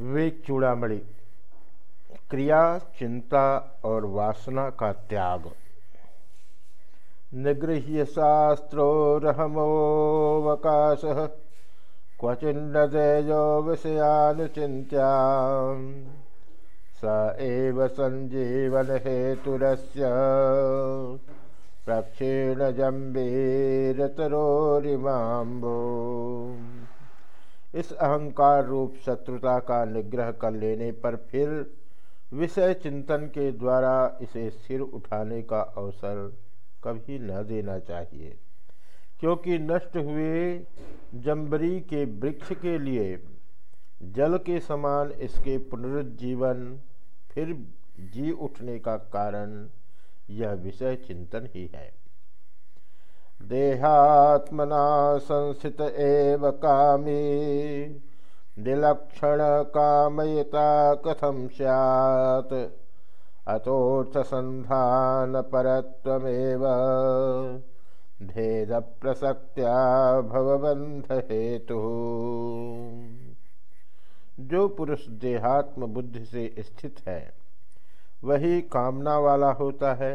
विवेक चूड़ामणि, क्रिया, चिंता और वासना का त्याग। निगृह्य शास्त्रोरहमोवकाश क्वचिन्न तेजो विषयानुचित्या स एव संजीवन हेतुरस्य प्रक्षीणजम्बीरतरोरिमाम्बो। इस अहंकार रूप शत्रुता का निग्रह कर लेने पर फिर विषय चिंतन के द्वारा इसे सिर उठाने का अवसर कभी न देना चाहिए। क्योंकि नष्ट हुए जम्बरी के वृक्ष के लिए जल के समान इसके पुनरुज्जीवन फिर जी उठने का कारण यह विषय चिंतन ही है। देहात्मना संस्थित एव कामी। दिलक्षण कामयता कथम सैत् अतोत्संधान परत्वमेव भेद प्रसक्त्या भवबंध हेतु जो पुरुष देहात्म बुद्धि से स्थित है, वही कामना वाला होता है।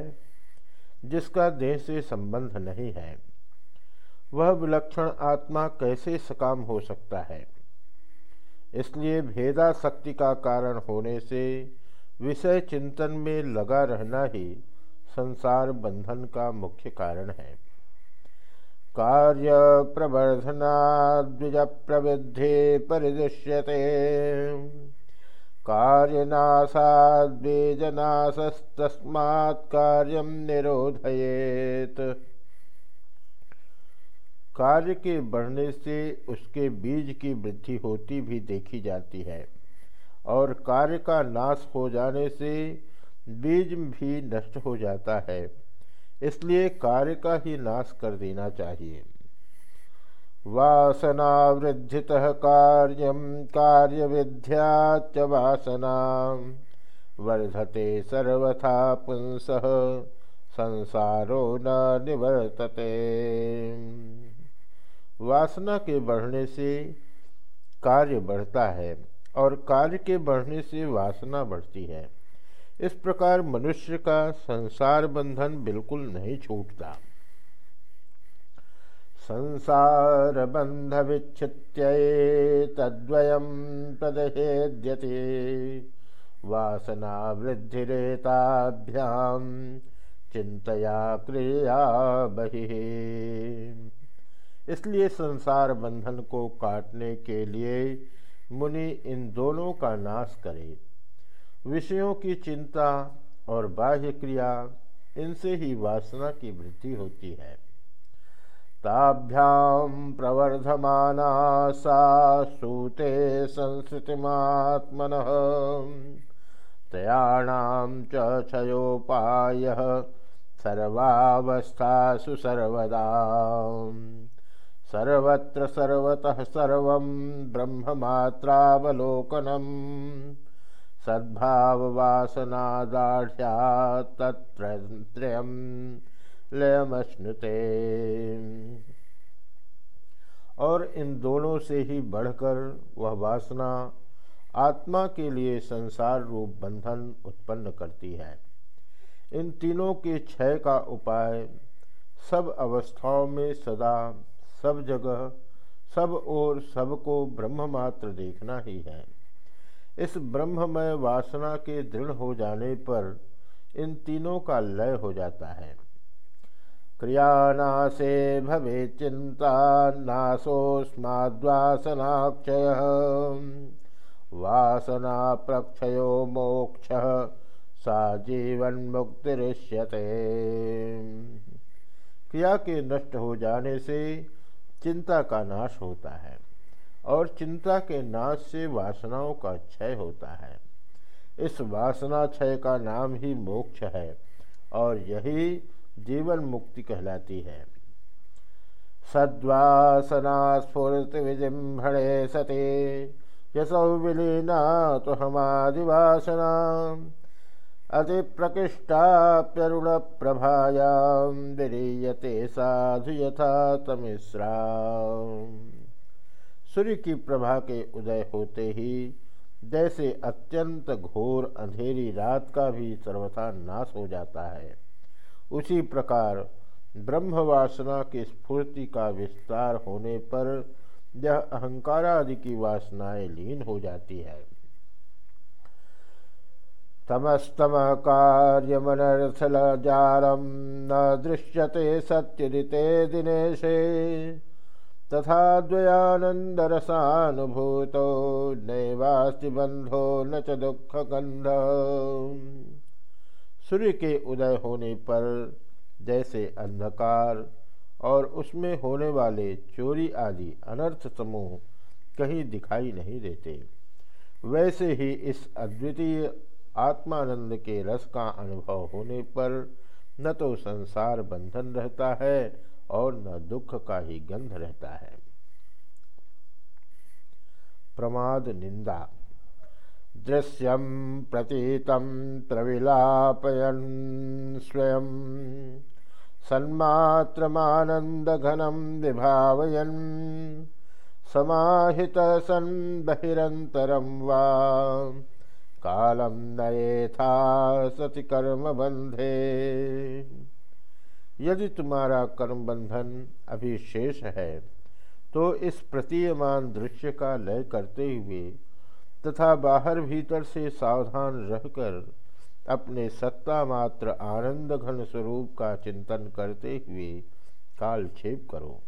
जिसका देह से संबंध नहीं है। वह विलक्षण आत्मा कैसे सकाम हो सकता है? इसलिए भेदा शक्ति का कारण होने से विषय चिंतन में लगा रहना ही संसार बंधन का मुख्य कारण है। कार्य प्रवर्धना द्विज प्रवृद्धि परिदृश्यते। कार्यनाशाद्बीजनाशस्तस्मात् निरोधयेत। कार्य के बढ़ने से उसके बीज की वृद्धि होती भी देखी जाती है और कार्य का नाश हो जाने से बीज भी नष्ट हो जाता है। इसलिए कार्य का ही नाश कर देना चाहिए। वासनावृद्धि कार्य कार्य विद्या वासना। वर्धते सर्वथा पुंस, संसारो न निवर्तते। वासना के बढ़ने से कार्य बढ़ता है और कार्य के बढ़ने से वासना बढ़ती है। इस प्रकार मनुष्य का संसार बंधन बिल्कुल नहीं छूटता। संसार बंध विच्छित्य तद्वयम प्रदहेद्यते। वासना वृद्धिरेताभ्याम चिंतया क्रिया बहि। इसलिए संसार बंधन को काटने के लिए मुनि इन दोनों का नाश करे। विषयों की चिंता और बाह्य क्रिया इनसे ही वासना की वृद्धि होती है। ताभ्याम प्रवर्धमाना सा सूते संस्कृतिमात्मन तयाणाम च क्षयोपाय सर्वावस्थासु सर्वदा। सर्वत्र सर्वतः सर्व ब्रह्ममात्रावलोकनम सद्भाववासनादाढ़्या तत्रयम् लयमश्नुते। और इन दोनों से ही बढ़कर वह वासना आत्मा के लिए संसार रूप बंधन उत्पन्न करती है। इन तीनों के क्षय का उपाय सब अवस्थाओं में सदा, सब जगह, सब और सबको ब्रह्म मात्र देखना ही है। इस ब्रह्ममय वासना के दृढ़ हो जाने पर इन तीनों का लय हो जाता है। क्रियानाशे भवे चिंता नाशोस्माद्वासनाक्षय वासना प्रक्षयो मोक्ष, सा जीवन मुक्तिष्यते क्रिया के नष्ट हो जाने से चिंता का नाश होता है और चिंता के नाश से वासनाओं का क्षय होता है। इस वासना क्षय का नाम ही मोक्ष है और यही जीवन मुक्ति कहलाती है। सद्वासना स्फुत विजृंभणे सते यसौ विलीना तो हमादिवासना अति प्रकृष्टाप्यरुण प्रभायाम विरीयते साधु यथा तमिश्रा सूर्य की प्रभा के उदय होते ही जैसे अत्यंत घोर अंधेरी रात का भी सर्वथा नाश हो जाता है। उसी प्रकार ब्रह्मवासना की स्फूर्ति का विस्तार होने पर यह अहंकार आदि की वासनाएँ लीन हो जाती है। तमस्तम कार्यमनर्थलजारम न दृश्यते सत्यदिते दिनेशे, तथा द्वयानंदरसानुभूतो नैवास्ति बंधो न च दुख गंध सूर्य के उदय होने पर जैसे अंधकार और उसमें होने वाले चोरी आदि अनर्थ समूह कहीं दिखाई नहीं देते। वैसे ही इस अद्वितीय आत्मानंद के रस का अनुभव होने पर न तो संसार बंधन रहता है और न दुख का ही गंध रहता है। प्रमाद निंदा दृश्यम प्रतीतम प्रविलापयन स्वयं। सन्मात्रमानन्दघनं विभावयन्। समाहित सन् बहिरन्तरं वा। कालं नयेथा सति कर्म बंधे यदि तुम्हारा कर्म बंधन अभी शेष है तो इस प्रतीयमान दृश्य का लय करते हुए तथा बाहर भीतर से सावधान रहकर अपने सत्ता मात्र आनंद घन स्वरूप का चिंतन करते हुए कालक्षेप करो।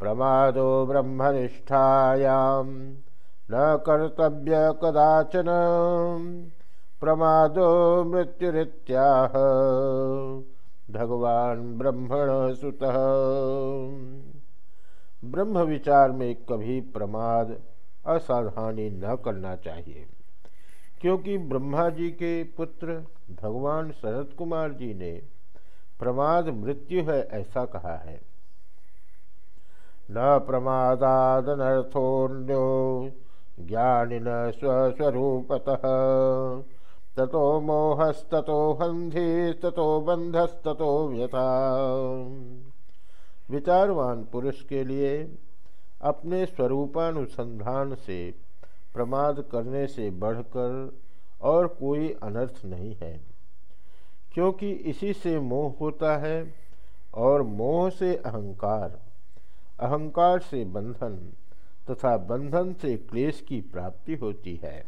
प्रमादो ब्रह्मनिष्ठायाम न कर्तव्य कदाचन, प्रमादो मृत्युरित्याह, भगवान ब्रह्मण सुत। ब्रह्म विचार में कभी प्रमाद असावधानी न करना चाहिए। क्योंकि ब्रह्मा जी के पुत्र भगवान शरद कुमार जी ने प्रमाद मृत्यु है ऐसा कहा है। न प्रमादादनर्थोन्यो ज्ञानी न स्वस्वरूपत। ततो मोहस्तो हंधि बंधस्तो व्यथा। विचारवान पुरुष के लिए अपने स्वरूपानुसंधान से, प्रमाद करने से बढ़कर और कोई अनर्थ नहीं है। क्योंकि इसी से मोह होता है और मोह से अहंकार अहंकार से बंधन तथा बंधन से क्लेश की प्राप्ति होती है।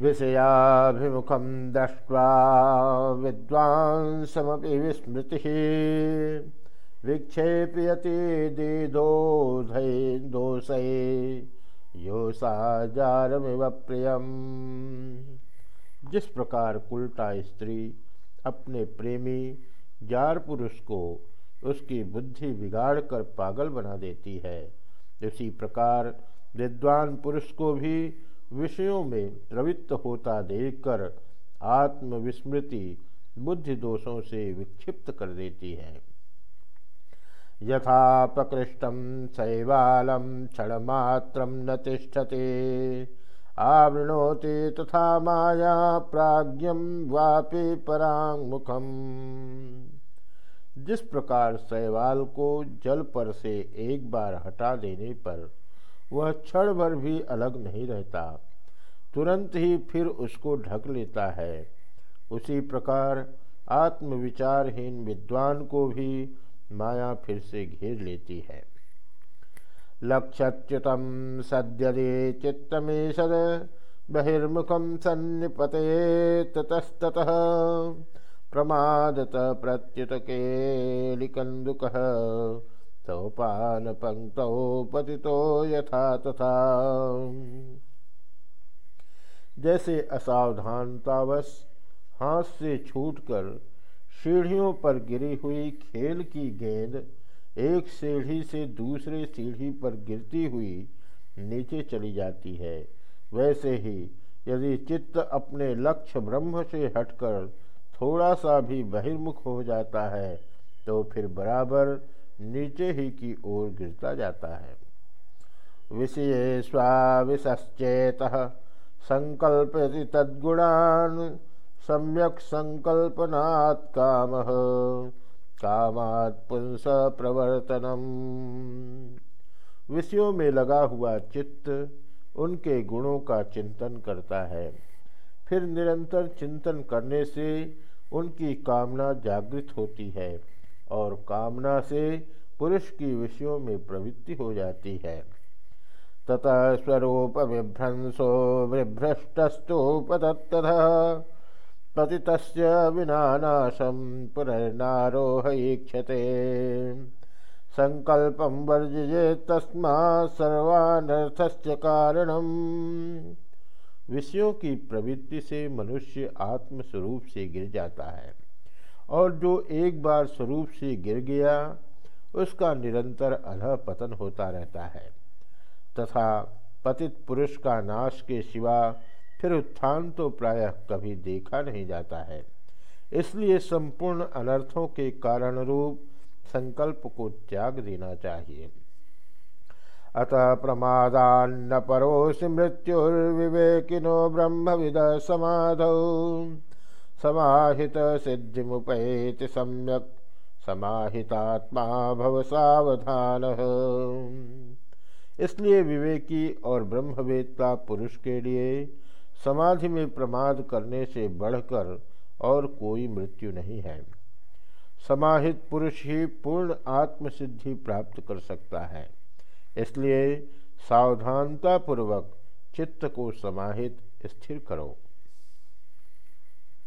विषयाभिमुखम दृष्ट्वा विद्वांसमपि विस्मृति। विक्षेपयति दीदोधय दोषे यो साजारमिव प्रियम। जिस प्रकार उल्टा स्त्री अपने प्रेमी जार पुरुष को उसकी बुद्धि बिगाड़कर पागल बना देती है इसी प्रकार विद्वान पुरुष को भी विषयों में प्रवृत्त होता देखकर आत्मविस्मृति बुद्धि दोषों से विक्षिप्त कर देती है। यथापकृष्टं शैवालं क्षणमात्रं न तिष्ठति। आवृणोति तथा माया प्राज्ञम वापि परांगमुखम जिस प्रकार शैवाल को जल पर से एक बार हटा देने पर वह क्षण भर भी अलग नहीं रहता, तुरंत ही फिर उसको ढक लेता है। उसी प्रकार आत्मविचारहीन विद्वान को भी माया फिर से घेर लेती है। लक्ष्युतम सद्यदे चित्तमेशद बहिर्मुखम सन्निपते ततस्ततः। प्रमादत प्रत्युत केलिकंदुक सोपान पंक्तौ पतितो यथा तथा। जैसे असावधानतावश हाथ से छूटकर सीढ़ियों पर गिरी हुई खेल की गेंद एक सीढ़ी से दूसरे सीढ़ी पर गिरती हुई नीचे चली जाती है। वैसे ही यदि चित्त अपने लक्ष्य ब्रह्म से हटकर थोड़ा सा भी बहिर्मुख हो जाता है तो फिर बराबर नीचे ही की ओर गिरता जाता है। विषय स्वाविश्चेत संकल्प तद्गुणान सम्यक संकल्पनात् काम। कामात् पुंस प्रवर्तनम। विषयों में लगा हुआ चित्त उनके गुणों का चिंतन करता है। फिर निरंतर चिंतन करने से उनकी कामना जागृत होती है और कामना से पुरुष की विषयों में प्रवृत्ति हो जाती है। ततः स्वरूप विभ्रंसो विभ्रष्टस्तोपतत्तः पतित विनाशम पुनर्नारोहक्षते संकल्प वर्जये तस्मा सर्वानर्थस्य कारणम। विषयों की प्रवृत्ति से मनुष्य आत्मस्वरूप से गिर जाता है। और जो एक बार स्वरूप से गिर गया, उसका निरंतर अधः पतन होता रहता है। तथा पतित पुरुष का नाश के सिवा फिर उत्थान तो प्रायः कभी देखा नहीं जाता है। इसलिए संपूर्ण अनर्थों के कारण रूप संकल्प को त्याग देना चाहिए। अतः प्रमादान्न परोसि मृत्युर्विवेकिनो ब्रह्मविद समाधौ। समाहित सिद्धि मुपैति सम्यक। समाहितात्मा भव सावधान। इसलिए विवेकी और ब्रह्मवेत्ता पुरुष के लिए समाधि में प्रमाद करने से बढ़कर और कोई मृत्यु नहीं है। समाहित पुरुष ही पूर्ण आत्मसिद्धि प्राप्त कर सकता है। इसलिए सावधानतापूर्वक चित्त को समाहित स्थिर करो।